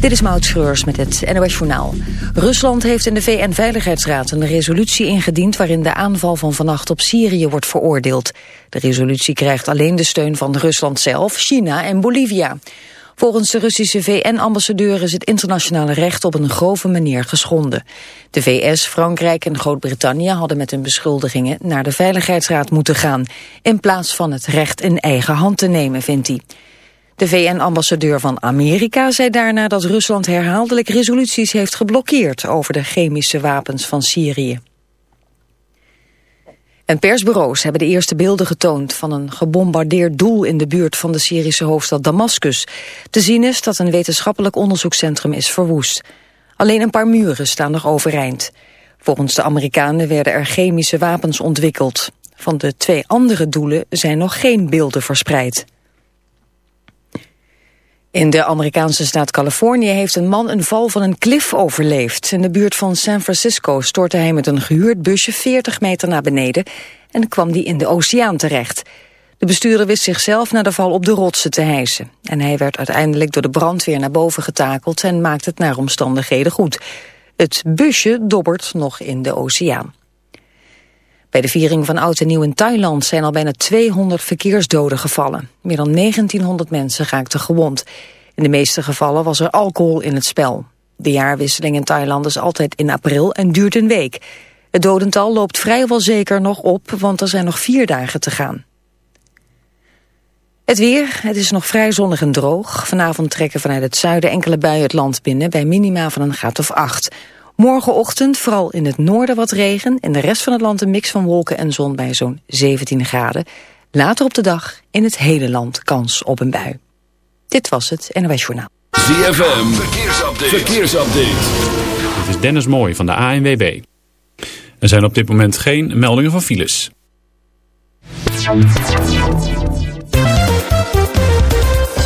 Dit is Maud Schreurs met het NOS Journaal. Rusland heeft in de VN-veiligheidsraad een resolutie ingediend... waarin de aanval van vannacht op Syrië wordt veroordeeld. De resolutie krijgt alleen de steun van Rusland zelf, China en Bolivia. Volgens de Russische VN-ambassadeur is het internationale recht op een grove manier geschonden. De VS, Frankrijk en Groot-Brittannië hadden met hun beschuldigingen naar de Veiligheidsraad moeten gaan, in plaats van het recht in eigen hand te nemen, vindt hij. De VN-ambassadeur van Amerika zei daarna dat Rusland herhaaldelijk resoluties heeft geblokkeerd over de chemische wapens van Syrië. En persbureaus hebben de eerste beelden getoond van een gebombardeerd doel in de buurt van de Syrische hoofdstad Damascus. Te zien is dat een wetenschappelijk onderzoekscentrum is verwoest. Alleen een paar muren staan nog overeind. Volgens de Amerikanen werden er chemische wapens ontwikkeld. Van de twee andere doelen zijn nog geen beelden verspreid. In de Amerikaanse staat Californië heeft een man een val van een klif overleefd. In de buurt van San Francisco stortte hij met een gehuurd busje 40 meter naar beneden en kwam die in de oceaan terecht. De bestuurder wist zichzelf naar de val op de rotsen te hijsen. En hij werd uiteindelijk door de brandweer naar boven getakeld en maakt het naar omstandigheden goed. Het busje dobbert nog in de oceaan. Bij de viering van Oud en Nieuw in Thailand zijn al bijna 200 verkeersdoden gevallen. Meer dan 1900 mensen raakten gewond. In de meeste gevallen was er alcohol in het spel. De jaarwisseling in Thailand is altijd in april en duurt een week. Het dodental loopt vrijwel zeker nog op, want er zijn nog vier dagen te gaan. Het weer, het is nog vrij zonnig en droog. Vanavond trekken vanuit het zuiden enkele buien het land binnen... bij minima van een graad of acht. Morgenochtend vooral in het noorden wat regen. In de rest van het land een mix van wolken en zon bij zo'n 17 graden. Later op de dag in het hele land kans op een bui. Dit was het NOS Journaal. ZFM, verkeersupdate. verkeersupdate. Dit is Dennis Mooij van de ANWB. Er zijn op dit moment geen meldingen van files.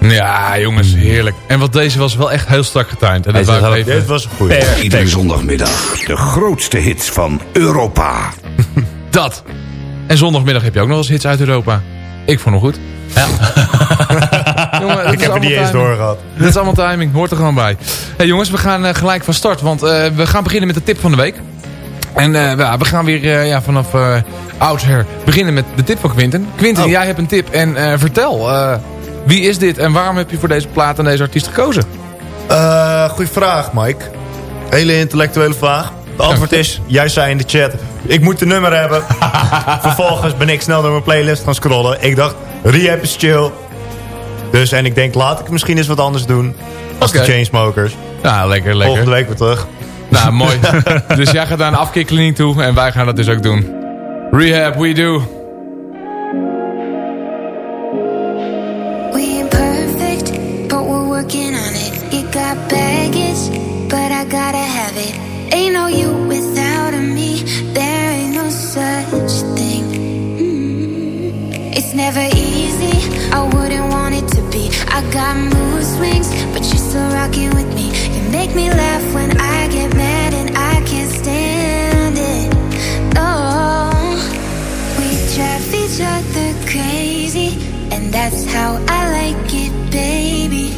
Ja, jongens, heerlijk. En wat deze was wel echt heel strak getimed. En dat wou ik even... Dit was goed. Iedere zondagmiddag de grootste hits van Europa. Dat. En zondagmiddag heb je ook nog eens hits uit Europa. Ik vond hem goed. Ja. Jongen, dat Ik heb er niet eens door gehad. Dit is allemaal timing, hoort er gewoon bij. Hey jongens, we gaan eh, gelijk van start, want eh, we gaan beginnen met de tip van de week. En eh, ja, we gaan weer eh, ja, vanaf uh, oudsher beginnen met de tip van Quinten. Quinten, Oh. jij hebt een tip en eh, vertel, eh, wie is dit en waarom heb je voor deze plaat en deze artiest gekozen? Eh goeie vraag, Mike. Hele intellectuele vraag. De antwoord is, jij zei in de chat, ik moet de nummer hebben. Vervolgens ben ik snel door mijn playlist gaan scrollen. Ik dacht, rehab is chill. Dus, en ik denk, laat ik misschien eens wat anders doen. Als Oké. de Chainsmokers. Nou, lekker, lekker. Volgende week weer terug. Nou, mooi. dus jij gaat naar een afkikkliniek toe en wij gaan dat dus ook doen. Rehab, we do. Got baggage, but I gotta have it. Ain't no you without a me. There ain't no such thing. Mm. It's never easy. I wouldn't want it to be. I got mood swings, but you're still rocking with me. You make me laugh when I get mad, and I can't stand it. Oh. We drive each other crazy, that's how I like it, baby.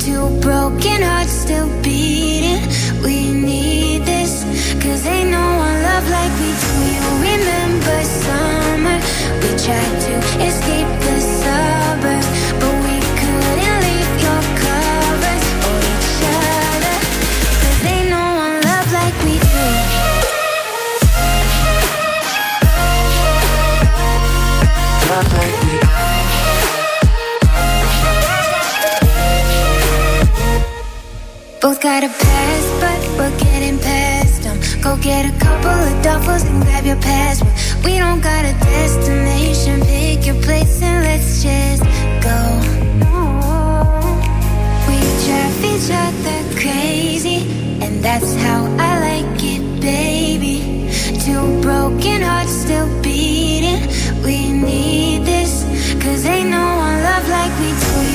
Two broken hearts still beating. We need this, cause ain't no one love like we do. You remember summer? We tried to escape the suburbs, but we couldn't leave your covers or each other. Cause ain't no one love like we do. Love like we Both got a past, but we're getting past them. Go get a couple of duffels and grab your passport. We don't got a destination. Pick your place and let's just go. We drive each other crazy, and that's how I like it, baby. Two broken hearts still beating. We need this, cause ain't no one love like we do.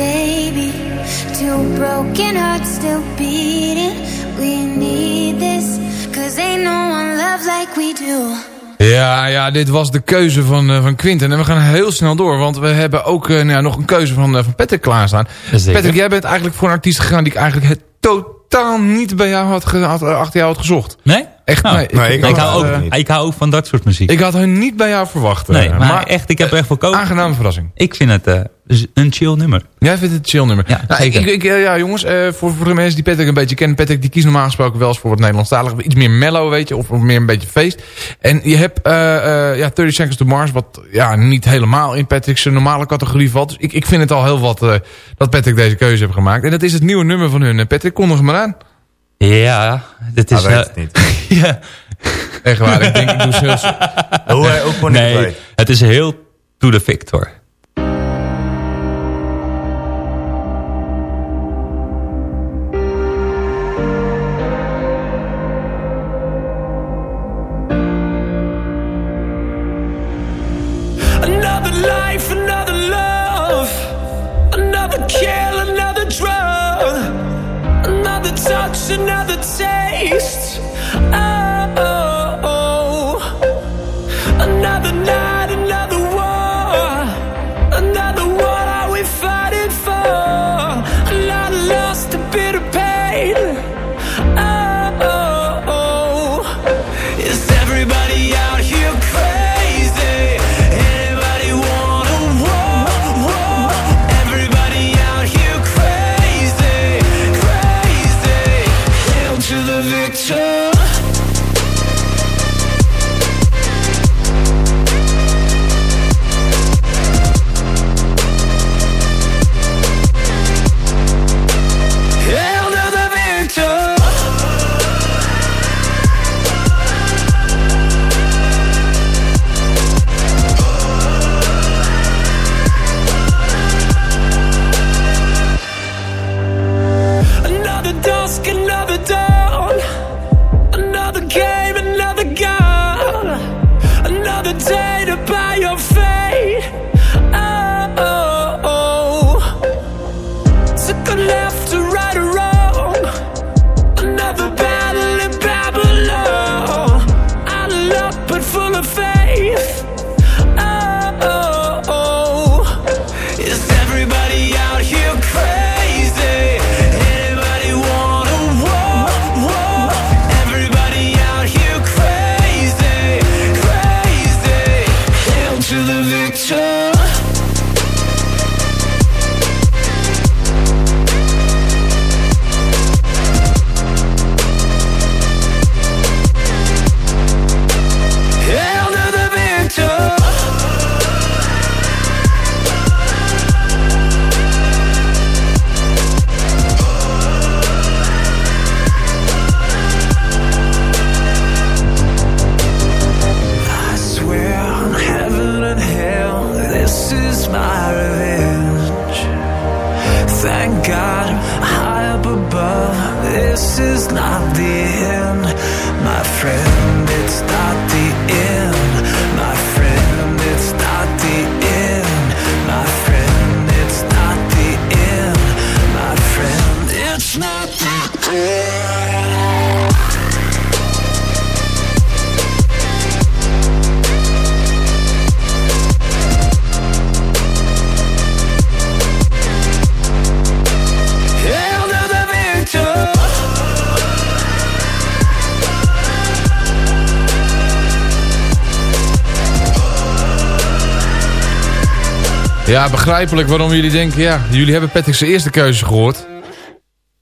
baby. Two broken hearts still beating. We need this, cause ain't no one loves like we do. Ja, ja, dit was de keuze van, eh, van Quinten. En we gaan heel snel door, want we hebben ook eh, nou ja, nog een keuze van, eh, van Patrick klaarstaan. Zeker. Patrick, jij bent eigenlijk voor een artiest gegaan die ik eigenlijk het totaal niet bij jou had, had, achter jou had gezocht. Nee? Echt, Nou, nee. ik, hou eh, ook, ik hou ook van dat soort muziek. ik had hun niet bij jou verwacht. eh, nee, maar, echt, ik heb er echt voor. Aangename verrassing. Ik vind het eh, een chill nummer. Jij vindt het een chill nummer. Ja, Nou, ik, ik, eh, ja, jongens, eh, voor, voor de mensen die Patrick een beetje kennen. Patrick die kiest normaal gesproken wel eens voor het Nederlandstalig. Iets meer mellow, weet je. Of, meer een beetje feest. En je hebt eh, eh, ja, 30 Seconds to Mars. Wat ja, niet helemaal in Patrick's normale categorie valt. Dus ik, ik vind het al heel wat eh, dat Patrick deze keuze heeft gemaakt. En dat is het nieuwe nummer van hun. Patrick, kondig hem maar aan. Ja, dit is... Hij weet het niet. ja. Echt waar, ik denk ik doe heel... Hoe, hoe kon ik het Nee, weten? het is heel to the Victor. Ja, begrijpelijk waarom jullie denken, ja, jullie hebben Patrick's eerste keuze gehoord.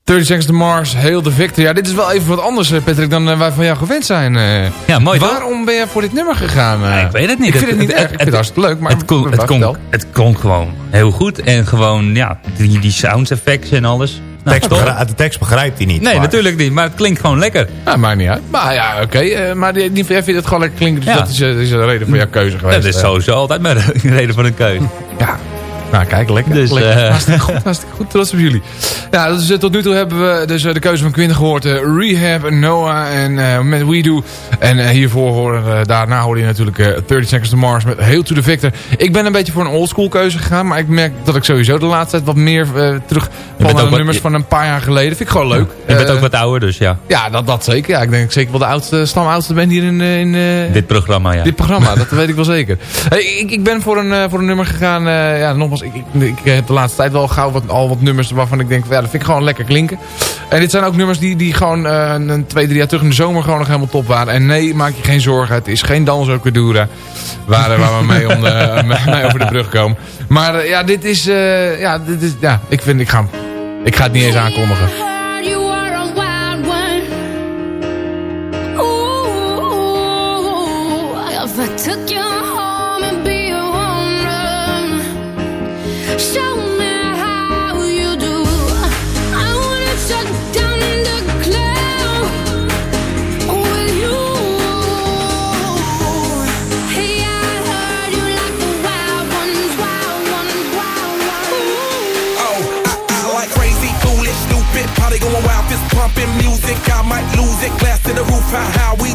30 Seconds to Mars, heel de Victor. Ja, dit is wel even wat anders, eh, Patrick, dan eh, wij van jou gewend zijn. eh. Ja, mooi toch? Waarom ben jij voor dit nummer gegaan? ik weet het niet. Ik vind het, niet erg. Ik vind het hartstikke leuk, maar... het, klonk, het, klonk, vertel. het klonk gewoon heel goed. En gewoon, ja, die, die sound effects en alles. Nou, Tekst de tekst begrijpt hij niet. Nee, maar- natuurlijk niet. Maar het klinkt gewoon lekker. Ja, maakt niet uit. Maar ja, oké. eh, maar die, die, jij vindt het gewoon lekker klinken, dus Ja. dat is, dat is een reden voor jouw keuze geweest. Dat is sowieso altijd maar een reden voor een keuze. Ja. Nou, kijk, lekker. Dus, lekker. eh, hartstikke, goed, hartstikke goed, trots op jullie. Ja, dus, eh, tot nu toe hebben we dus eh, de keuze van Quinn gehoord. eh, Rehab, Noah en eh, met We Do. En eh, hiervoor horen, eh, daarna hoorde je natuurlijk eh 30 Seconds to Mars met Hail to the Victor. Ik ben een beetje voor een oldschool keuze gegaan. Maar ik merk dat ik sowieso de laatste tijd wat meer eh, terug van de wat- nummers van een paar jaar geleden. Vind ik gewoon leuk. Je bent ook wat ouder, dus ja. Ja, dat, dat zeker. Ja, ik denk ik zeker wel de oudste, stamoudste ben hier in, in eh, Dit programma, ja. dit programma. dat weet ik wel zeker. Hey, ik, ik ben voor een, voor een nummer gegaan. eh, ja, nogmaals, ik, ik, ik heb de laatste tijd wel gauw wat, al wat nummers waarvan ik denk, ja, dat vind ik gewoon lekker klinken. En dit zijn ook nummers die, die gewoon eh, een twee, drie jaar terug in de zomer gewoon nog helemaal top waren. En nee, maak je geen zorgen. Het is geen Danzo Cadura waar, waar we mee, om de, mee over de brug komen. Maar eh, ja, dit is, eh, ja, dit is, ja, ik vind, ik ga, ik ga het niet eens aankondigen. I wanna shut down the club. Who you? See, I heard you like the wild ones, wild, ones, wild, wow, oh, like crazy, foolish, stupid. Polly going wild just pumping music, I might lose it, glass to the roof, how, how we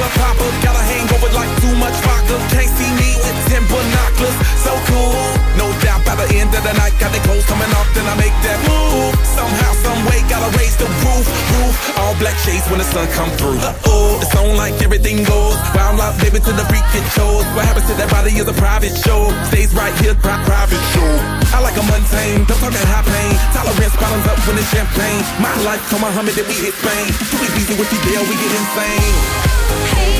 club hopper. Got a hangover like too much vodka. Can't see me with ten binoculars. So cool. No doubt by the end of the night, got the clothes coming off, then I make that move. Somehow, some way, gotta raise the roof, roof. All black shades when the sun come through. Uh-oh, it's on like everything goes. Wild out, baby, to the freak it shows. What happens to that body is a private show. Stays right here, pri- private show. I like a mundane, don't talk that high pain. Tolerance bottoms up when it's champagne. My life, come Muhammad, then we hit Spain. Too easy with you there, we get insane. Hey,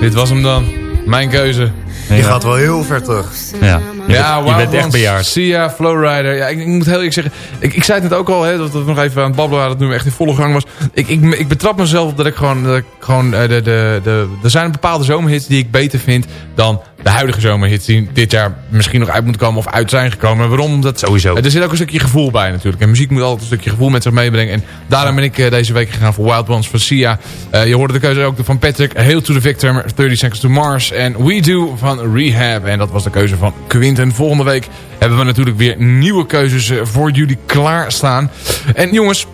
Dit was hem dan. Mijn keuze. Je gaat wel heel ver terug. Ja, je Ja, bent, je Wild bent echt bejaard. Sia, Flowrider. Ja, ik, ik moet heel eerlijk zeggen. Ik, ik zei het net ook al, hè, dat we nog even aan het babbelen waren. Dat het nu echt in volle gang was. Ik, ik, ik betrap mezelf dat ik gewoon... Dat ik gewoon eh, de, de, de, er zijn bepaalde zomerhits die ik beter vind dan de huidige zomerhits die dit jaar misschien nog uit moeten komen of uit zijn gekomen. Waarom? Omdat, Sowieso. Er zit ook een stukje gevoel bij natuurlijk. En muziek moet altijd een stukje gevoel met zich meebrengen. En daarom ben ik eh, deze week gegaan voor Wild Ones van Sia. Eh, je hoorde de keuze ook van Patrick. Hail to the Victim, 30 Seconds to Mars. En We Do van Rehab. En dat was de keuze van Quinten. Volgende week hebben we natuurlijk weer nieuwe keuzes eh, voor jullie klaarstaan. En jongens...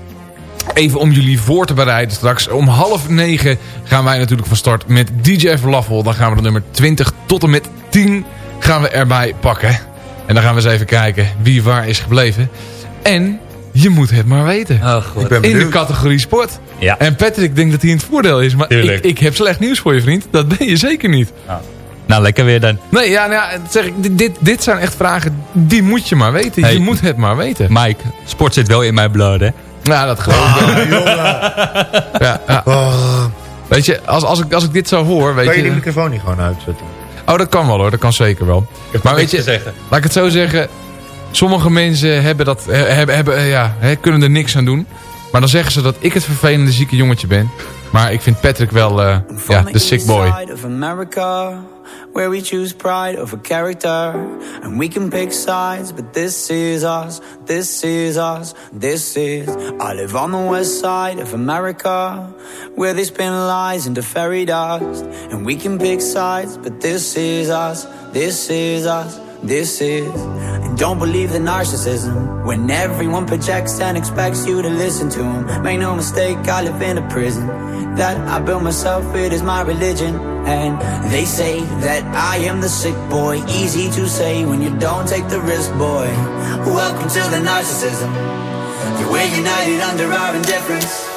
Even om jullie voor te bereiden straks. Om half negen gaan wij natuurlijk van start met DJ Falafel. Dan gaan we de nummer 20 tot en met 10 gaan we erbij pakken. En dan gaan we eens even kijken wie waar is gebleven. En je moet het maar weten. Ik ben in de categorie sport. Ja. En Patrick denkt dat hij in het voordeel is. Maar ik, ik heb slecht nieuws voor je vriend. Dat ben je zeker niet. Nou, lekker weer dan. Nee, ja, nou ja, zeg ik, dit- dit, dit zijn echt vragen die moet je maar weten. Hey. Je moet het maar weten. Mike, sport zit wel in mijn bloed, hè? Nou, dat geloof ik wel. Ja, ja. Oh, Weet je, als, als, ik, als ik dit zo hoor, weet kan je je... die microfoon niet gewoon uitzetten? Oh, dat kan wel hoor, dat kan zeker wel. Maar weet je, zeggen. laat ik het zo zeggen. Sommige mensen hebben dat, he- hebben, hebben, eh, ja, hè, kunnen er niks aan doen. Maar dan zeggen ze dat ik het vervelende zieke jongetje ben. Maar ik vind Patrick wel eh, ja, de sick boy. Where we choose pride over character, and we can pick sides, but this is us, this is us, this is. I live on the west side of America, where they spin lies into fairy dust, and we can pick sides, but this is us, this is us. This is, and don't believe the narcissism when everyone projects and expects you to listen to them. Make no mistake, I live in a prison that I built myself, it is my religion. And they say that I am the sick boy, easy to say when you don't take the risk, boy. Welcome to the narcissism. We're united under our indifference.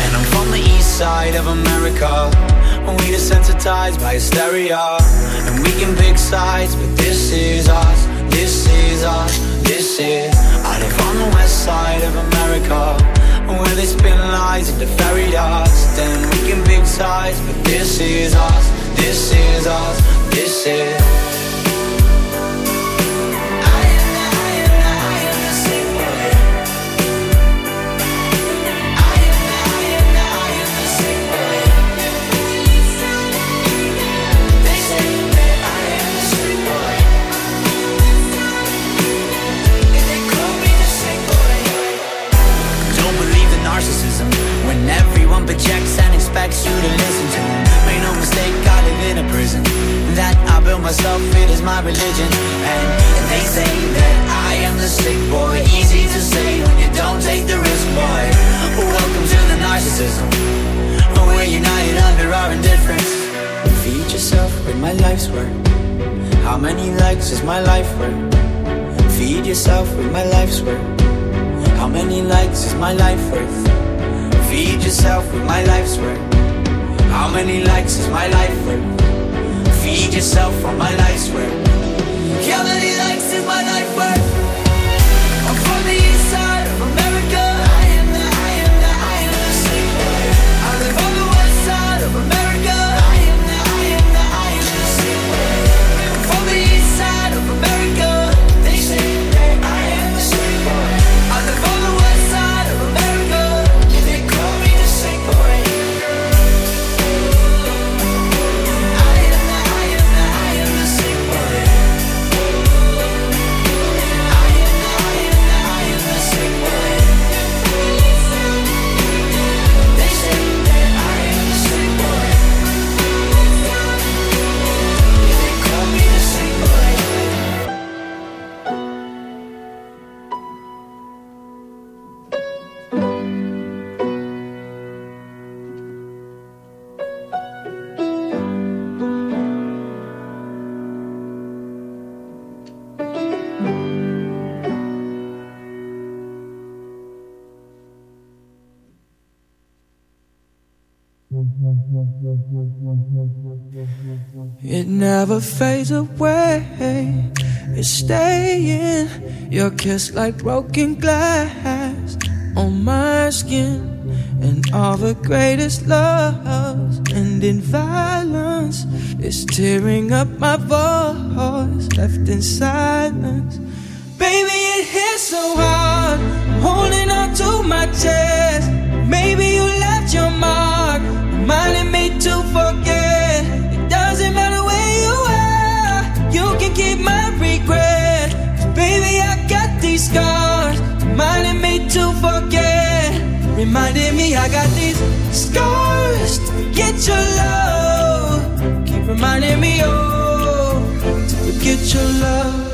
And I'm from the east side of America. We desensitized by hysteria. And we can pick sides, but this is us, this is us, this is. I live on the west side of America. Where they spin lies into fairy dust. And we can pick sides, but this is us, this is us, this is. Myself. It is my religion, and they say that I am the sick boy. Easy to say when you don't take the risk, boy. Welcome to the narcissism. But We're united under our indifference. Feed yourself with my life's work. How many likes is my life worth? Feed yourself with my life's work. How many likes is my life worth? Feed yourself with my life's work. How many likes is my life worth? Feed yourself on my life's work. Many likes is my life worth? Never fades away. It's staying. Your kiss like broken glass on my skin. And all the greatest loves end in violence. It's tearing up my voice, left in silence. Baby, it hits so hard. I'm holding on to my chest. Maybe you left your mark, reminding me to forget. Reminding me I got these scars to get your love. Keep reminding me, oh, to forget your love.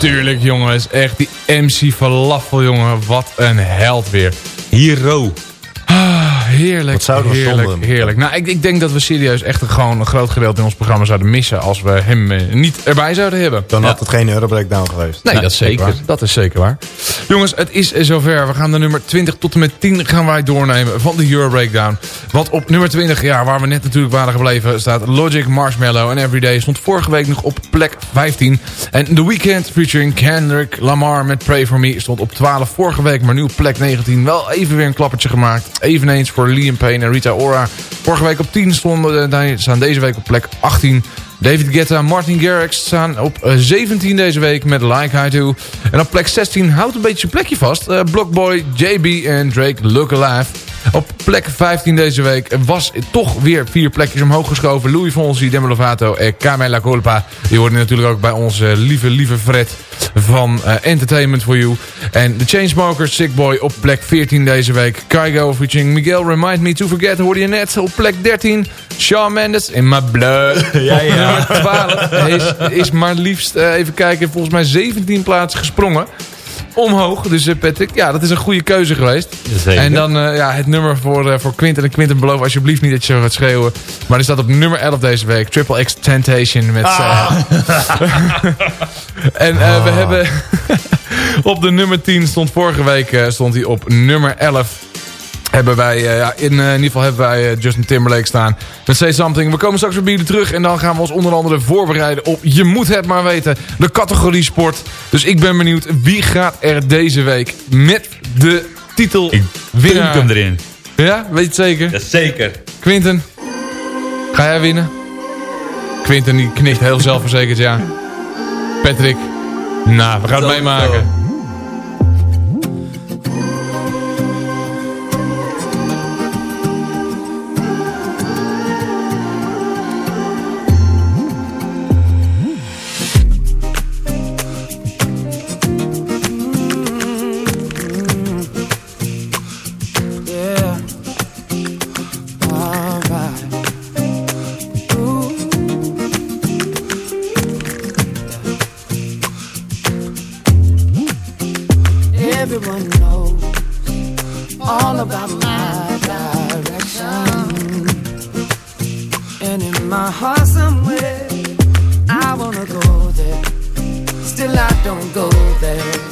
Ja, natuurlijk jongens. Echt die MC Falafel jongen. Wat een held weer. Hero. Heerlijk, Wat zouden we heerlijk, zonder hem? heerlijk. Nou, ik, ik denk dat we serieus echt een, gewoon een groot gedeelte in ons programma zouden missen... als we hem eh, niet erbij zouden hebben. Dan had het geen Eurobreakdown geweest. Nee, dat is zeker. waar. Dat is zeker waar. Jongens, het is zover. We gaan de nummer 20 tot en met 10 gaan wij doornemen van de Euro Breakdown. Want op nummer 20, ja, waar we net natuurlijk waren gebleven, staat Logic, Marshmallow en Everyday. Stond vorige week nog op plek 15. En The Weeknd featuring Kendrick Lamar met Pray For Me stond op 12 vorige week, maar nu op plek 19. Wel even weer een klappertje gemaakt. Eveneens voor Liam Payne en Rita Ora. Vorige week op 10 stonden, eh, staan deze week op plek 18. David Guetta en Martin Garrix staan op eh, 17 deze week met Like I Do. En op plek 16 houdt een beetje zijn plekje vast. Eh, Blockboy, JB en Drake Look Alive. Op plek 15 deze week was toch weer vier plekjes omhoog geschoven. Louis Fonsi, Demi Lovato en Camela Colpa. Die hoorden natuurlijk ook bij onze lieve, lieve Fred van eh, Entertainment for You. En de Chainsmokers, Sick Boy op plek 14 deze week. Kygo featuring Miguel, Remind Me To Forget hoorde je net op plek 13. Shawn Mendes in My Blood. Ja, ja. Op nummer 12 is, is maar liefst, eh, even kijken, volgens mij 17 plaatsen gesprongen. Omhoog, dus eh, Patrick, ja, dat is een goede keuze geweest. Zeker. En dan eh, ja, het nummer voor, eh, voor Quinten. En Quinten beloof alsjeblieft niet dat je zo gaat schreeuwen. Maar die staat op nummer 11 deze week. Triple X Temptation met... eh, en eh, we hebben... op de nummer 10 stond vorige week eh, stond hij op nummer 11 hebben wij, eh, ja, in, eh, in ieder geval hebben wij eh, Justin Timberlake staan met Say Something. We komen straks weer bij jullie terug en dan gaan we ons onder andere voorbereiden op Je Moet Het Maar Weten, de categorie sport. Dus ik ben benieuwd wie gaat er deze week met de titel ik winnaar. Hem erin. Ja, weet je het zeker? Ja, zeker. Quinten, ga jij winnen? Quinten die knikt heel zelfverzekerd, ja. Patrick, nou, we gaan het meemaken. don't go there.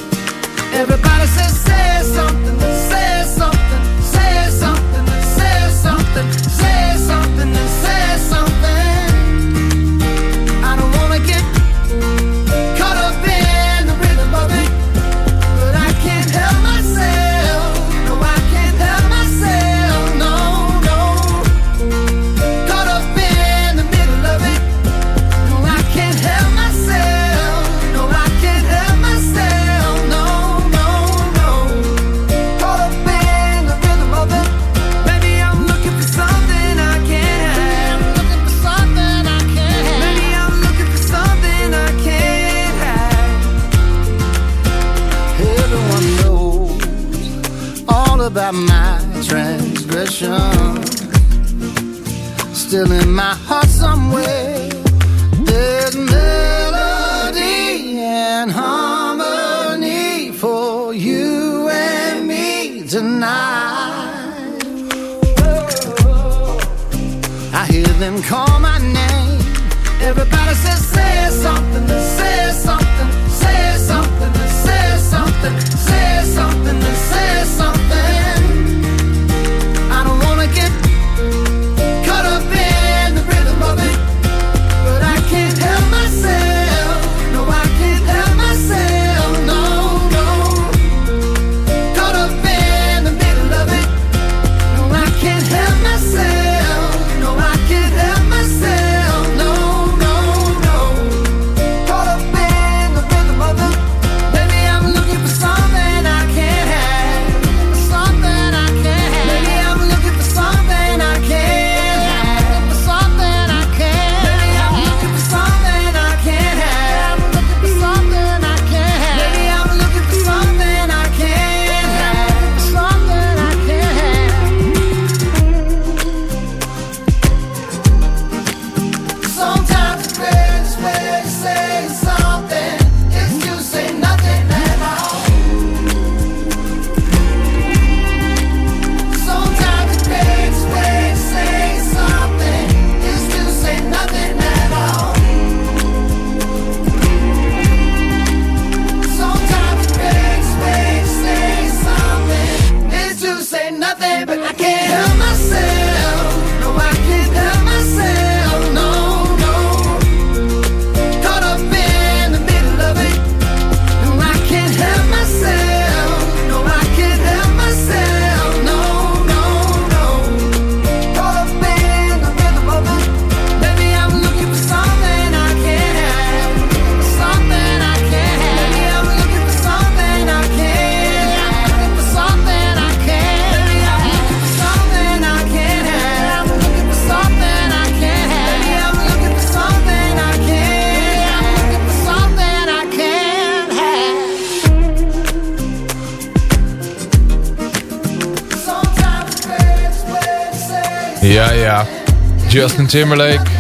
Justin Timberlake,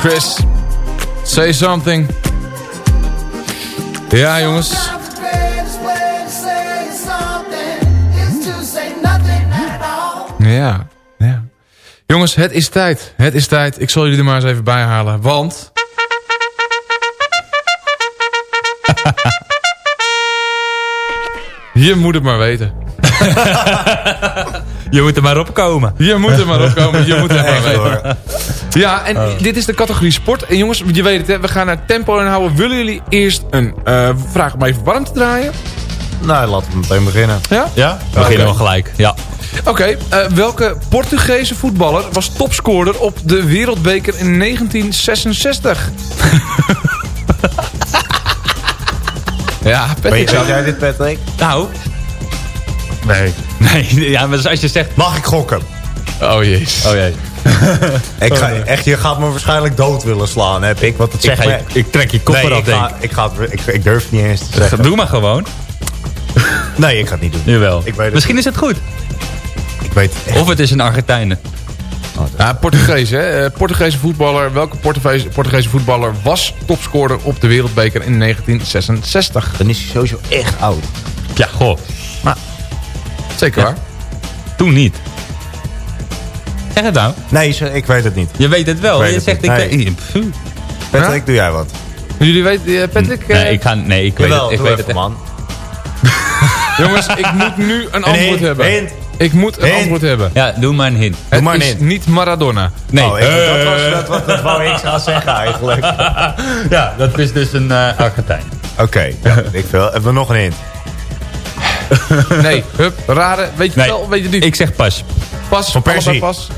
Chris, Say Something. Ja jongens. Ja, ja. Jongens, het is tijd. Het is tijd. Ik zal jullie er maar eens even bij halen. Want... Je moet het maar weten. Je moet er maar op komen. Je moet er maar op komen. Je moet er maar mee. Hoor. Ja, en oh. dit is de categorie sport. En jongens, je weet het, hè, we gaan naar tempo en houden. Willen jullie eerst een eh, vraag om even warm te draaien? Nou, laten we meteen beginnen. Ja? Ja? We beginnen gelijk, ja. Oké, eh, welke Portugese voetballer was topscorer op de wereldbeker in 1966? ja, Patrick. Weet jij dit, Patrick? Nou, Nee. nee, ja, maar als je zegt... Mag ik gokken? Oh jezus. Oh jee. Ik ga, echt, je gaat me waarschijnlijk dood willen slaan, heb ik. Want het Ik, zegt me... je- ik trek je kop nee, eraf, ik, denk ga, ik. ik, ga ik, ik durf het niet eens te zeggen. Doe maar gewoon. Nee, ik ga het niet doen. Jawel. Ik weet het Misschien is het goed. Ik weet het. Of het is een Argentijnen. Ja, Portugees, hè? Eh, Portugese voetballer. Welke Portugese, Portugese voetballer was topscorer op de wereldbeker in 1966? Dan is hij sowieso echt oud. Ja, goh. Zeker waar? Toen niet. Zeg het nou. Nee, ik weet het niet. Je weet het wel. Weet je het zegt, niet. ik Nee. Patrick, doe jij wat? Jullie weten, eh, Patrick? eh, Nee, ik, ga, nee, ik weet het, ik doe weet het man. Jongens, ik moet nu een antwoord hint, hebben. hint. Ik moet een Hint. antwoord hebben. Ja, doe maar een hint. Het maar een is hint. niet Maradona. Nee. Oh, ik, dat was dat, wou ik gaan zeggen eigenlijk. ja, dat is dus een eh Argentijn. Oké, ja, ik veel. Hebben we nog een hint? Nee, hup, raden. Weet je Nee. wel, weet je niet. Ik zeg pas. pas, Van Persie. allebei pas.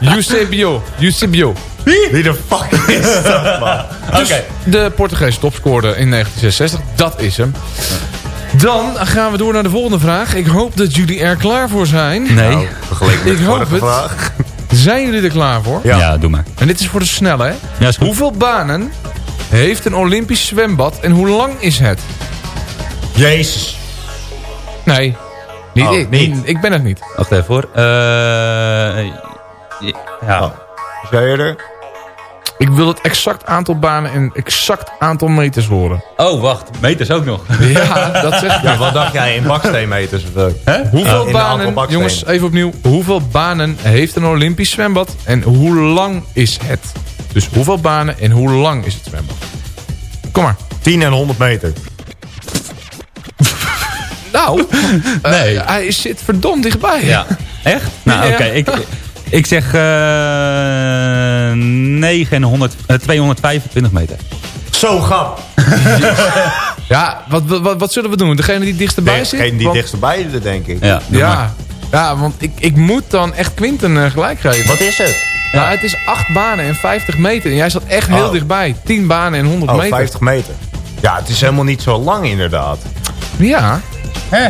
Eusebio. Eusebio. Wie de fuck is dat, man? Dus de Portugese topscorer in 1966, dat is hem. Dan gaan we door naar de volgende vraag. Ik hoop dat jullie er klaar voor zijn. Nee. Nou, vergeleken met Ik de hoop vorige het. vraag. Zijn jullie er klaar voor? Ja. doe maar. En dit is voor de snelle, hè? Ja, is goed. Hoeveel banen heeft een Olympisch zwembad en hoe lang is het? Jezus. Nee, niet Oh, ik. niet. Ik ben het niet. Wacht even hoor. Eh, ja. Oh. Is jij eerder? Ik wil het exact aantal banen en exact aantal meters horen. Oh, wacht. Meters ook nog. Ja, dat zeg ik. Ja, wat dacht jij in baksteenmeters of zo? Hoeveel banen, jongens, even opnieuw. Hoeveel banen heeft een Olympisch zwembad en hoe lang is het? Dus hoeveel banen en hoe lang is het zwembad? Kom maar. 10 en 100 meter. Nou, Nee. eh, hij zit verdomd dichtbij. Ja. Echt? Nou, Ja. oké. Ik, ik zeg eh 9 en 100, eh, 225 meter. Zo grap. Ja, wat, wat, wat zullen we doen? Degene die dichtstbij zit? Degene die Want- dichtstbij zit, denk ik. Ja. Ja, ja, want ik, ik moet dan echt Quinten eh, gelijk geven. Wat is het? Ja, het is 8 banen en 50 meter. En jij zat echt heel Oh. dichtbij. 10 banen en 100 Oh, meter. 50 meter. Ja, het is helemaal niet zo lang inderdaad. Ja, Hè?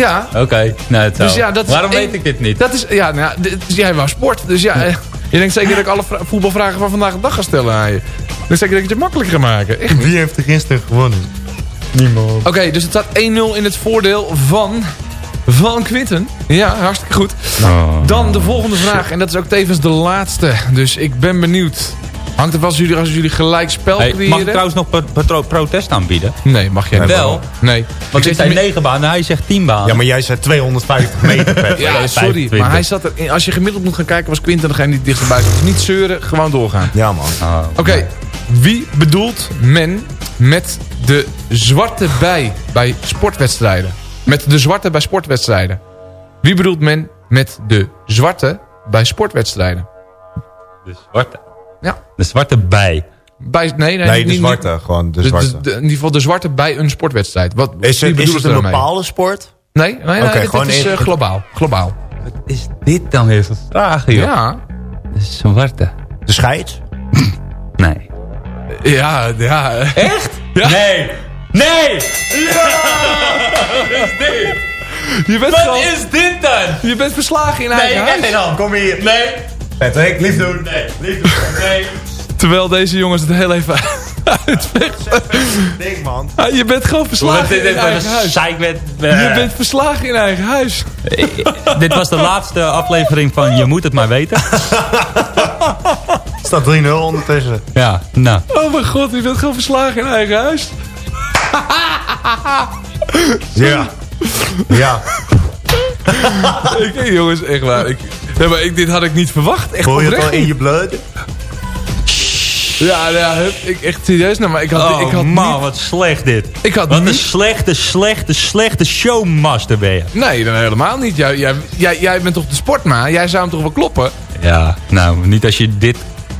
ja. Oké. Nou, het Dus ja, dat is Waarom weet ik dit niet? Dat is, ja, nou ja, dit- dus jij wou sport. Dus ja, eh, je denkt zeker dat ik alle vra- voetbalvragen van vandaag de dag ga stellen aan je. Dan zeker dat ik het je makkelijk ga maken. Echt. Wie heeft er gisteren gewonnen? Niemand. Oké, dus het staat 1-0 in het voordeel van, van Quinten. Ja, hartstikke goed. Dan de volgende vraag. En dat is ook tevens de laatste. Dus ik ben benieuwd. Hangt er vast jullie als jullie gelijk spel Hey, creëren? mag ik trouwens nog pro- pro- protest aanbieden? Nee, mag jij. Wel. Nee. Want ik zei zit- 9 banen, hij zegt 10 banen. Ja, maar jij zei 250 meter, Patrick. Ja, sorry. 25. Maar hij zat er, als je gemiddeld moet gaan kijken, was Quinten degene die dichterbij zat. Dus niet zeuren, gewoon doorgaan. Ja, man. Oh, Oké, wie bedoelt men met de zwarte bij bij sportwedstrijden? Met de zwarte bij sportwedstrijden. Wie bedoelt men met de zwarte bij sportwedstrijden? De zwarte. Ja. De zwarte bij. Bij, nee, nee, Nee, niet- de niet- zwarte. Gewoon de zwarte. de- in ieder geval de zwarte bij een sportwedstrijd. Wat, Is het, is het een bepaalde sport? Nee, nee, nee Oké, dit, gewoon dit is eh, globaal. globaal. Wat is dit dan weer voor vragen, joh? Ja. De zwarte. De scheids? Nee. Ja, ja. Echt? Ja. Nee. Nee! Wat is dit? Je bent Wat gewoon- is dit dan? Je bent verslagen in Nee, eigen ik heb geen hand. Kom hier. Nee. Patrick, lief doen. Nee, lief doen. Nee. Terwijl deze jongens het heel even uitvechten. Ding, man. Ah, Je bent gewoon verslagen in eigen huis. zeikwet? Je bent verslagen in eigen huis. Dit was de laatste aflevering van Je moet het maar weten. Er staat 3-0 ondertussen. Ja, nou. Oh mijn god, je bent gewoon verslagen in eigen huis. Ja. Ja. ik, jongens, echt waar. Ik, nee, maar ik, dit had ik niet verwacht. Echt Voel je het al in je bloed? Ja, ja, ik, echt serieus. Nou, maar ik had, Oh ik had man, niet... wat slecht dit. Ik had wat een slechte, slechte, slechte showmaster ben je. Nee, dan helemaal niet. Jij, jij, jij, jij bent toch de sportma? Jij zou hem toch wel kloppen? Ja, nou, niet als je dit...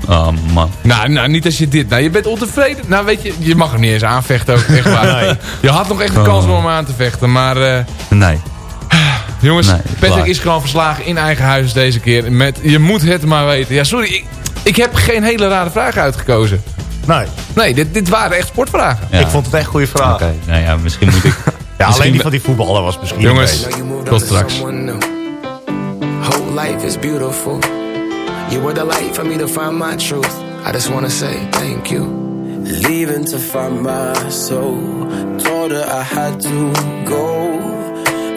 Oh man. Nou, nou, niet als je dit... Nou, je bent ontevreden. Nou, weet je, je mag hem niet eens aanvechten ook. Echt waar. Nee. Je had nog echt de kans om hem aan te vechten. Maar, eh, Nee. Jongens, Nee, Patrick klaar. is gewoon verslagen in eigen huis deze keer. Met, je moet het maar weten. Ja, sorry, ik, ik heb geen hele rare vragen uitgekozen. Nee. Nee, dit, dit waren echt sportvragen. Ja. Ik vond het echt goede vraag. Oké, nou ja, misschien moet ik... Ja, Misschien alleen die van die voetballer was misschien Jongens, tot straks. Whole life is beautiful. You were the light for me to find my truth. I just wanna say thank you. Leaving to find my soul. Told her I had to go.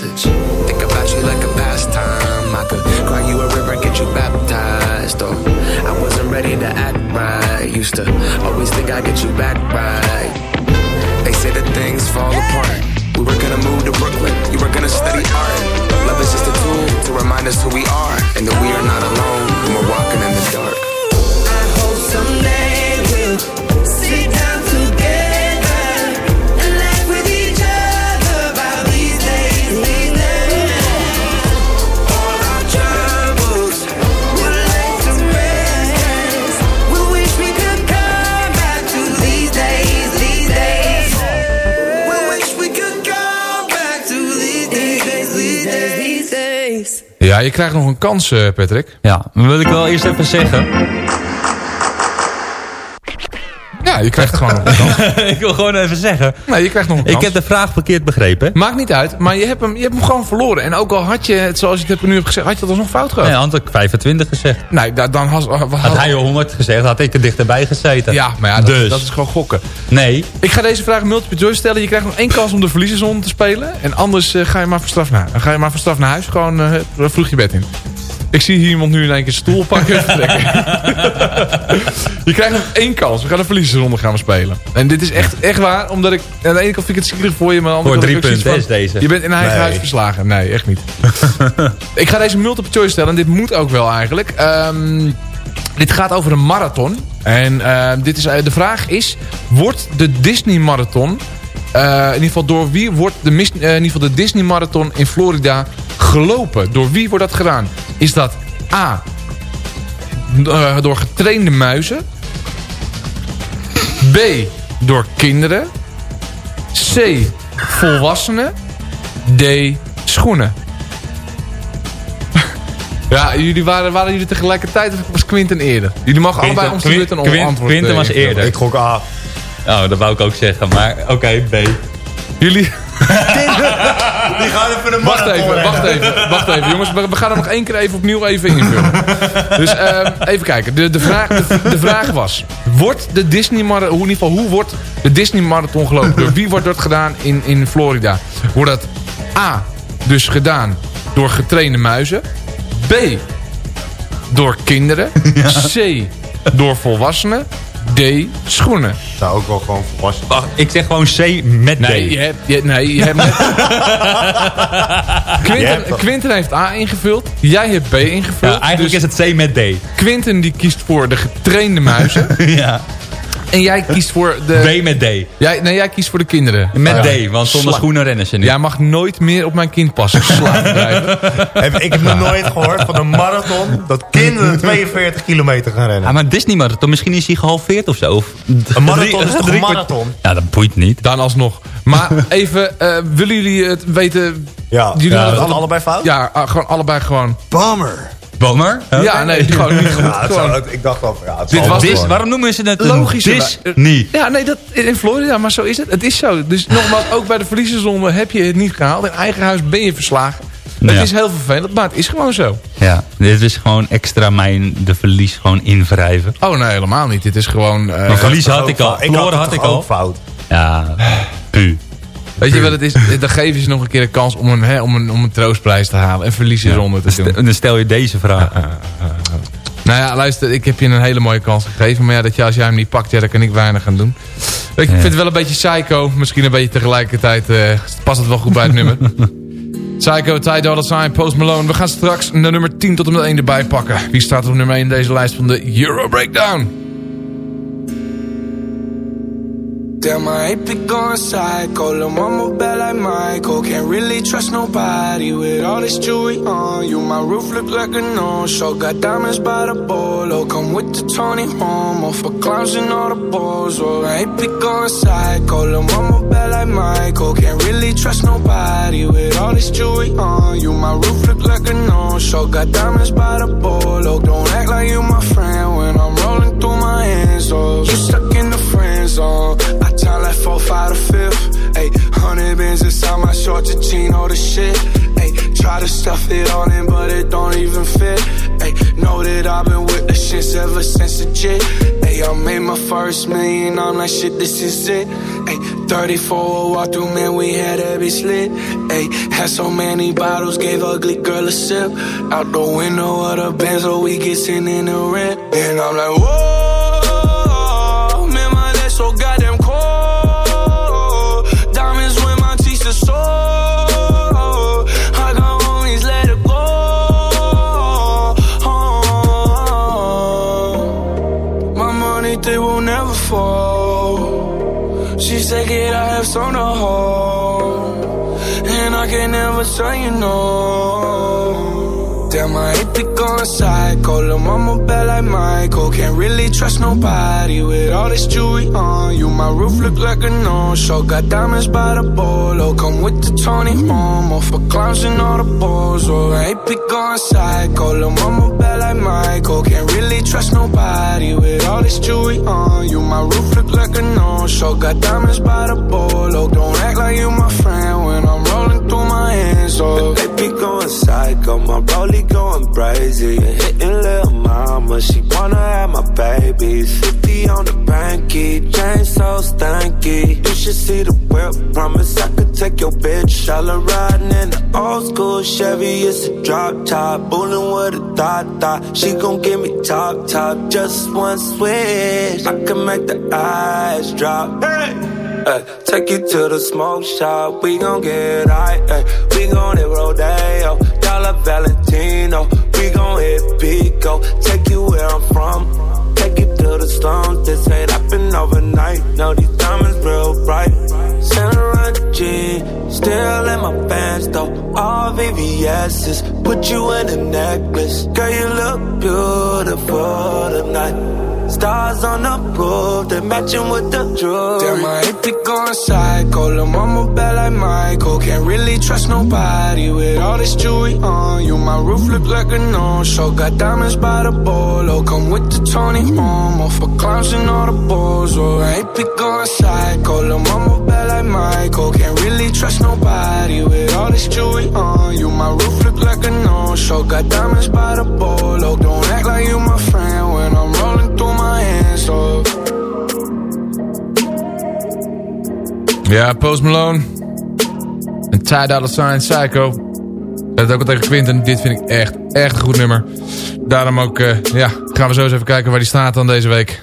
message. Think about you like a pastime. I could cry you a river, get you baptized. Or I wasn't ready to act right. Used to always think I'd get you back krijgt nog een kans, eh, Patrick. Ja, maar wil ik wel eerst even zeggen. Ja, je krijgt gewoon nog een kans. ik wil gewoon even zeggen. Nee, je krijgt nog een kans. Ik heb de vraag verkeerd begrepen. Maakt niet uit, maar je hebt, hem, je hebt hem gewoon verloren. En ook al had je het, zoals je het nu hebt gezegd, had je dat alsnog fout gehad. Nee, had ik 25 gezegd. Nee, da- dan had, had, Had hij 100 gezegd, had ik er dichterbij gezeten. Ja, maar ja, dat, dus. dat is gewoon gokken. Nee. Ik ga deze vraag multiple choice stellen. Je krijgt nog één kans om de verliezerszone te spelen. En anders eh, ga je maar voor straf naar, ga je maar voor straf naar huis. Gewoon eh, vroeg je bed in. Ik zie hier iemand nu in één keer stoel pakken je krijgt nog één kans. We gaan de verliezersronde gaan we spelen. En dit is echt, echt waar. Omdat ik... Aan de ene kant vind ik het zielig voor je. Maar aan de andere drie kant ik punten is deze. Je bent in eigen Nee. huis verslagen. Nee, echt niet. ik ga deze multiple choice stellen. En dit moet ook wel eigenlijk. Ehm, dit gaat over een marathon. En eh, dit is, eh, de vraag is... Wordt de Disney Marathon... eh, in ieder geval door wie wordt de, mis- eh, in ieder geval de Disney Marathon in Florida gelopen? Door wie wordt dat gedaan? Is dat A. eh, door getrainde muizen? B. Door kinderen? C. Volwassenen? D. Schoenen? Ja, jullie waren, waren jullie tegelijkertijd of was Quinten eerder? Jullie mogen allebei om de beurt een Quint- antwoord Quinten was eerder. Ik gok A. Oh, dat wou ik ook zeggen, maar oké, B. Jullie... Die gaan even een Wacht marathon even, rennen. wacht even, wacht even. Jongens, we, we gaan hem nog één keer even opnieuw even invullen. Dus ehm, even kijken. De, de, vraag, de, de vraag was... Wordt de Disney Marathon... In ieder geval, hoe wordt de Disney Marathon gelopen? Door wie wordt dat gedaan in, in Florida? Wordt dat A, dus gedaan door getrainde muizen? B, door kinderen? C, door volwassenen? D, schoenen? Nou, ook wel gewoon volwassen. Wacht, ik zeg gewoon C met Nee, D. je hebt, je, nee, je hebt net... Je Quinten, hebt dat. Quinten heeft A ingevuld. Jij hebt B ingevuld. Ja, eigenlijk dus is het C met D. Quinten die kiest voor de getrainde muizen. ja. En jij kiest voor de... B met D. Jij, nee, jij kiest voor de kinderen. Met Ja. D, want zonder Sla- schoenen rennen ze niet. Jij mag nooit meer op mijn kind passen. Heb- Ik heb nog nooit gehoord van een marathon dat kinderen 42 kilometer gaan rennen. Ah, maar Disney Marathon, misschien is hij gehalveerd of zo. Of Een marathon is toch een marathon? Ja, dat boeit niet. Dan alsnog. Maar even, eh, willen jullie het weten... Ja, Jullie ja, alle- allebei fout? Ja, ah, gewoon allebei gewoon. Bummer. Bomer? Ja, nee, gewoon niet goed. Ja, het Gewoon. zou- ik dacht al, ja, het Dit was wel Dis- gewoon. Waarom noemen ze het Logisch. Disney? Ja, nee, dat in Florida, maar zo is het. Het is zo. Dus nogmaals, ook bij de verliezersronde heb je het niet gehaald. In eigen huis ben je verslagen. Ja. Het is heel vervelend, maar het is gewoon zo. Ja, dit is gewoon extra mijn de verlies gewoon invrijven. Oh nee, helemaal niet. Dit is gewoon... eh, Maar verlies had ik al. Ik had ik al. ook fout. Ja, pu. Weet je wat het is? Dan geven ze nog een keer een kans om een, hè, om een, om een troostprijs te halen. En verliezersronde te doen. En dan stel je deze vraag. Nou ja, luister, ik heb je een hele mooie kans gegeven. Maar ja, dat je, als jij hem niet pakt, ja, dan kan ik weinig gaan doen. Ik vind het wel een beetje psycho. Misschien een beetje tegelijkertijd eh, past het wel goed bij het nummer. Psycho, Ty Dolla Sign, Post Malone. We gaan straks de nummer 10 tot en met 1 erbij pakken. Wie staat er op nummer 1 in deze lijst van de Euro Breakdown? Damn, I hate be going psycho. Lil' mama bad like Michael. Can't really trust nobody with all this jewelry on you. My roof look like a no-show. Got diamonds by the bolo. Come with the Tony Homo for clowns and all the balls. Oh, I hate be going psycho. Lil' mama bad like Michael. Can't really trust nobody with all this jewelry on you. My roof look like a no-show. Got diamonds by the bolo. Don't act like you my friend when I'm rolling through my hands. Oh, you stuck in the friend zone. I time like four, five to fifth. Ayy, hundred bins inside my short to chino the shit. Ayy, try to stuff it all in, but it don't even fit. Ayy, know that I've been with the shits ever since the jit. Ayy, I made my first million, I'm like shit, this is it. Ayy, 34 walk through, man, we had every slit. Ayy, had so many bottles, gave ugly girl a sip. Out the window of the Benz, so we get in the rent. And I'm like, whoa, no. Damn, I hate to go psycho. Lil' mama bad like Michael. Can't really trust nobody with all this jewelry on you. My roof look like a no-show. Got diamonds by the bolo. Come with the Tony Momo for clowns and all the balls. Oh, I hate to go psycho. Lil' mama bad like Michael. Can't really trust nobody with all this jewelry on you. My roof look like a no-show. Got diamonds by the bolo. Don't act like you my friend when I'm rolling through my hands. Oh, They be going psycho, my rollie going crazy. Hitting little mama, she wanna have my babies. 50 on the banky, chain so stanky. You should see the whip, promise I could take your bitch. All her riding in the old school Chevy, it's a drop top. Bullin' with a thought thought. She gon' give me top top, just one switch. I can make the eyes drop. Hey. Ay, take you to the smoke shop, we gon' get high. Ay, we gon' hit Rodeo, Dollar Valentino. We gon' hit Pico, take you where I'm from. Take you to the slums, this ain't happen overnight. No, these diamonds real bright. Santa G, still in my pants though. All VVS's, put you in a necklace. Girl, you look beautiful tonight. Stars on the roof, they're matching with the truth. Damn, my AP going psycho. Lil' mama bad like Michael. Can't really trust nobody with all this jewelry on you. My roof look like a no-show. Got diamonds by the bolo. Come with the Tony Momo for clowns and all the balls. Oh, my AP going psycho. Lil' mama bad like Michael. Can't really trust nobody with all this jewelry on you. My roof look like a no-show. Got diamonds by the bolo. Don't act like you my friend Ja, Post Malone. En Ty Dolla Sign, Psycho. Dat het ook al tegen Quinten. Dit vind ik echt, echt een goed nummer. Daarom ook, eh, ja, gaan we zo eens even kijken waar die staat dan deze week.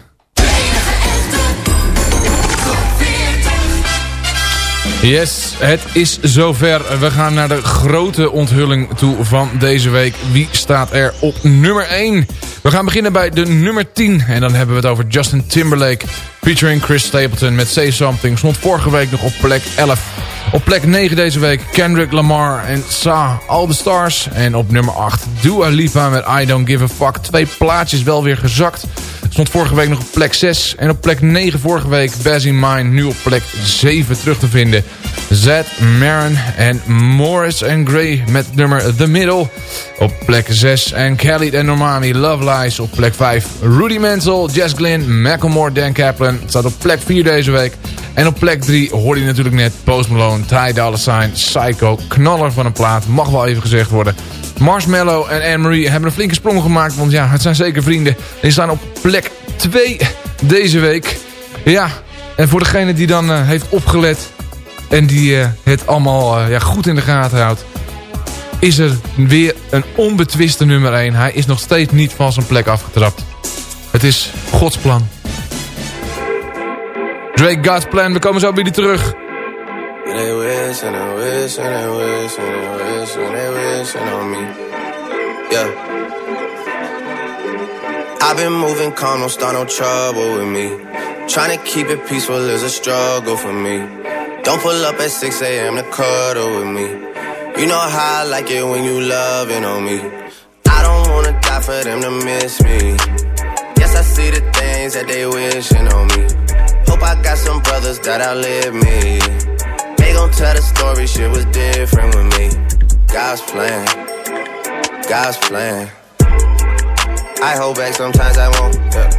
Yes, het is zover. We gaan naar de grote onthulling toe van deze week. Wie staat er op nummer 1? We gaan beginnen bij de nummer 10. En dan hebben we het over Justin Timberlake. Featuring Chris Stapleton met Say Something. Stond vorige week nog op plek 11. Op plek 9 deze week Kendrick Lamar en Sa All The Stars. En op nummer 8 Dua Lipa met I Don't Give A Fuck. Twee plaatjes wel weer gezakt. Stond vorige week nog op plek 6. En op plek 9 vorige week Bazzy Mine. Nu op plek 7 terug te vinden. Zed, Maron en Morris Gray met nummer The Middle. Op plek 6. En Kelly en Normani Love Lies op plek 5. Rudy Menzel, Jess Glynn, Macklemore, Dan Kaplan. Staat op plek 4 deze week. En op plek 3 hoorde je natuurlijk net Post Malone, Ty Dolla Sign, Psycho. Knaller van een plaat, mag wel even gezegd worden. Marshmallow en Anne-Marie hebben een flinke sprong gemaakt. Want ja, het zijn zeker vrienden. Die staan op plek 2 deze week. Ja, en voor degene die dan eh, heeft opgelet... en die eh, het allemaal eh, ja, goed in de gaten houdt... is er weer een onbetwiste nummer 1. Hij is nog steeds niet van zijn plek afgetrapt. Het is Gods plan. Drake God's plan, we komen zo bij jullie terug. They wish and they wish and they wish and they wish and they wishing on me. Yeah. I've been moving calm, don't start no trouble with me. Trying to keep it peaceful is a struggle for me. Don't pull up at 6 a.m. to cuddle with me. You know how I like it when you loving on me. I don't wanna die for them to miss me. Yes, I see the things that they wishing on me. Hope I got some brothers that outlive me. Gon' tell the story, shit was different with me. God's plan, God's plan. I hold back, sometimes I won't. Yeah.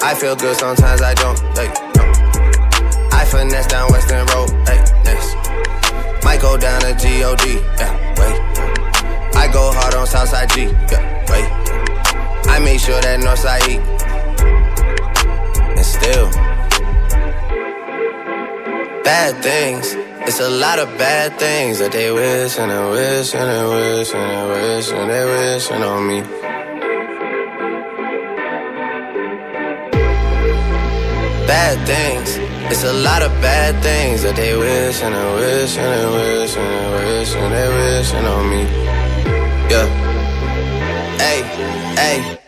I feel good, sometimes I don't. Hey, no. I finesse down Western Road. Hey, next. Might go down to God. Yeah, wait. I go hard on Southside G. Yeah, wait. I make sure that Northside eat. And still bad things. It's a lot of bad things that they wish and they wish and they wish and they wish and they wishing on me. Bad things. It's a lot of bad things that they wish and they wish and they wish and they wish and they wishing on me. Yeah. Hey, hey.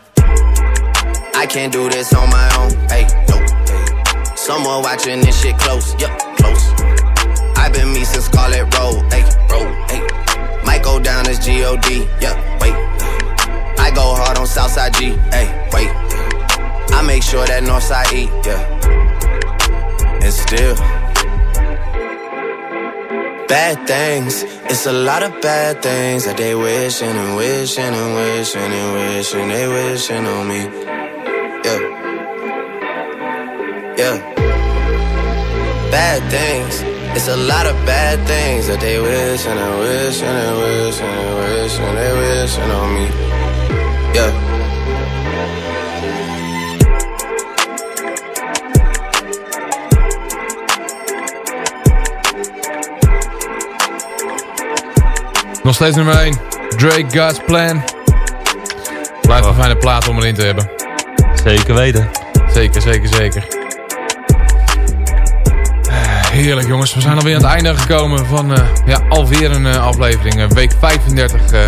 I can't do this on my own. Hey. Someone watching this shit close. Yup, close. I've been me since Scarlet Road. Hey, road. Hey. Might go down as God. Yup, wait. I go hard on Southside G. Hey, wait. I make sure that Northside eat. Yeah. And still. Bad things, it's a lot of bad things that they wishing and wishing and wishing and wishing they wishing on me. Yeah. Yeah. Bad things. It's a lot of bad things that they wish and they wish and they wish and they wish and they wishing on me. Yeah. Nog steeds nummer 1. Drake God's Plan. Blijft een oh. fijne plaat om erin te hebben. Zeker weten. Zeker, zeker, zeker. heerlijk jongens. We zijn alweer aan het einde gekomen van eh, ja, alweer een eh, aflevering. Eh, week 35 eh,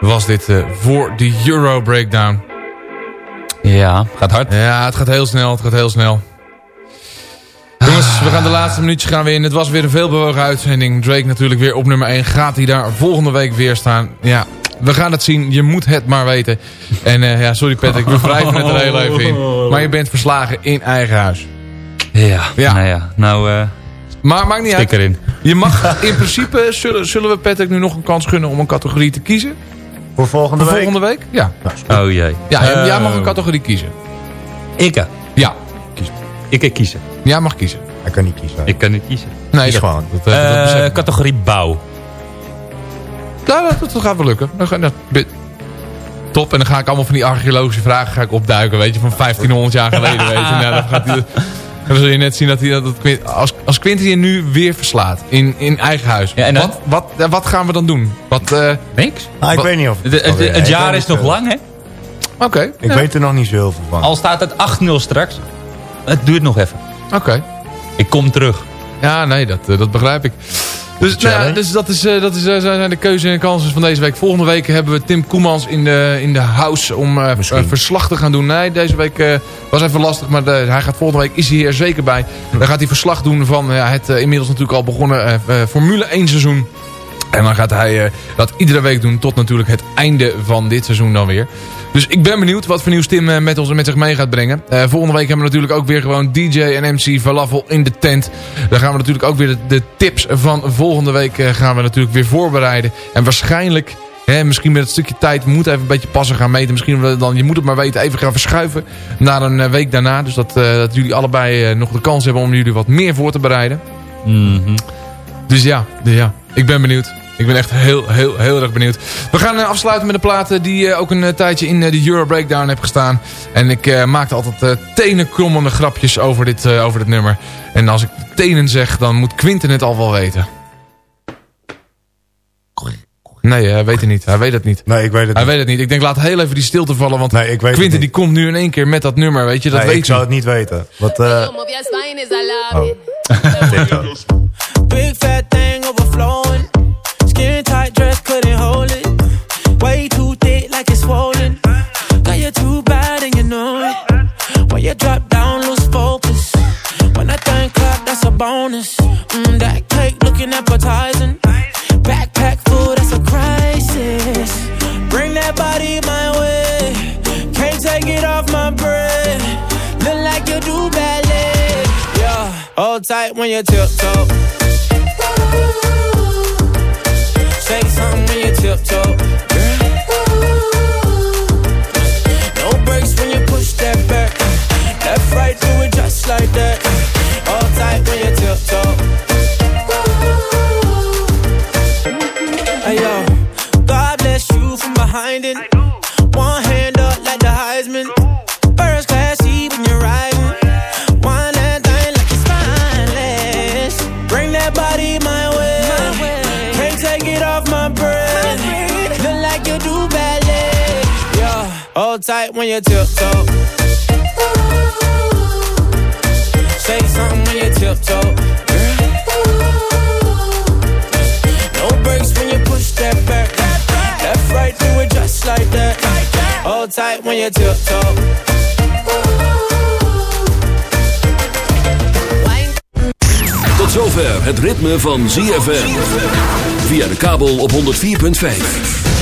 was dit voor de Euro Breakdown. Ja, gaat hard. Ja, het gaat heel snel. Het gaat heel snel. Jongens, we gaan de laatste minuutjes gaan weer in. Het was weer een veelbewogen uitzending. Drake natuurlijk weer op nummer 1. Gaat hij daar volgende week weer staan? Ja, we gaan het zien. Je moet het maar weten. En eh, ja, sorry Patrick, we wrijven het er heel even in. Maar je bent verslagen in eigen huis. Ja, nou ja. Nou, eh Maar maakt niet uit. erin. Je mag in principe, zullen, zullen we Patrick nu nog een kans gunnen om een categorie te kiezen? Voor volgende Voor week? volgende week? Ja. Oh jee. Ja, jij- jij mag een categorie kiezen. Ik? Ja. Ik kan kiezen. Jij mag kiezen. Hij kan niet kiezen. Ik kan niet kiezen. Nee, Kies dat, gewoon. Dat, eh, dat categorie bouw. Ja, dat, dat gaat wel lukken. Dan top. En dan ga ik allemaal van die archeologische vragen ga ik opduiken. Weet je, van 1500 jaar geleden. weet je. Nou, dan, gaat hij, dan zul je net zien dat hij dat, als, als Quinty je nu weer verslaat. In, in eigen huis. Ja, en wat, wat, eh, wat gaan we dan doen? Wat, eh, Niks. Ah, ik Wat- weet niet of... Het, het, jaar is nog veel. lang, hè? Oké. Ik ja. weet er nog niet zo heel veel van. Al staat het 8-0 straks. Het duurt nog even. Oké. Ik kom terug. Ja, nee, dat, eh, dat begrijp ik. Dus, nou dus dat, is, eh, dat is, eh, zijn de keuze en kansen van deze week. Volgende week hebben we Tim Koemans in de, in de house om Misschien. eh, verslag te gaan doen. Nee, deze week was even lastig, maar de- hij gaat volgende week is hij hier zeker bij. Dan gaat hij verslag doen van het inmiddels natuurlijk al begonnen Formule 1 seizoen. En dan gaat hij eh, dat iedere week doen tot natuurlijk het einde van dit seizoen dan weer. Dus ik ben benieuwd wat voor nieuws Tim eh, met ons met zich mee gaat brengen. Eh, volgende week hebben we natuurlijk ook weer gewoon DJ en MC Falafel in de tent. Dan gaan we natuurlijk ook weer de, de tips van volgende week gaan we natuurlijk weer voorbereiden. En waarschijnlijk, hè, misschien met het stukje tijd, we moeten even een beetje passen gaan meten. Misschien dan, je moet het maar weten, even gaan verschuiven naar een week daarna. Dus dat, dat jullie allebei nog de kans hebben om jullie wat meer voor te bereiden. Mhm. Dus ja, dus ja, ik ben benieuwd. Ik ben echt heel, heel, heel erg benieuwd. We gaan eh, afsluiten met een plaat die eh, ook een eh, tijdje in de Euro Breakdown heeft gestaan. En ik eh, maakte altijd eh tenenkrommende grapjes over dit, eh, over dit nummer. En als ik tenen zeg, dan moet Quinten het al wel weten. Nee, hij weet het niet. Hij weet het niet. Nee, ik weet het Hij niet. weet het niet. Ik denk, laat heel even die stilte vallen. Want Nee, ik weet Quinten die komt nu in één keer met dat nummer. Weet je, dat Nee, weet ik zou het niet weten. Wat, eh Big fat tight when you tiptoe. Say something when you tiptoe. No brakes when you push that back. Left, right, do it just like that. Hold tight when you tiptoe. Hey yo, God bless you from behind it. Tight when you tiptoe. Say something when you tiptoe. No brakes when you push that back. Left, right, do it just like that. Hold tight when you tiptoe. Tot zover het ritme van ZFM. Via de kabel op 104.5.